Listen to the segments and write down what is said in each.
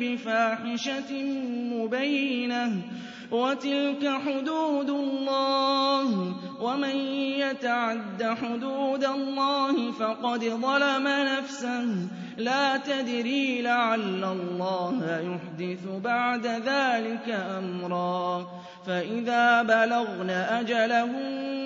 بفاحشة مبينة. وتلك حدود الله. ومن يتعد حدود الله فقد ظلم نفسه. لا تدري لعل الله يحدث بعد ذلك أمرا. فإذا بلغن أجلهن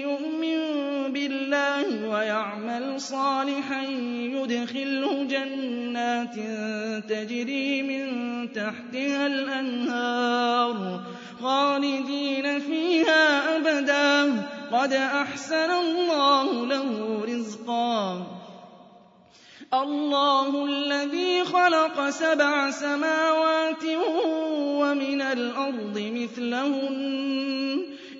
وَيَعْمَلْ صَالِحًا يُدْخِلْهُ جَنَّاتٍ تَجْرِي مِن تَحْتِهَا الْأَنْهَارُ خَالِدِينَ فِيهَا أَبَدًا. قَدْ أَحْسَنَ اللَّهُ لَهُ رِزْقًا. الله الذي خلق سبع سماوات ومن الأرض مثلهن.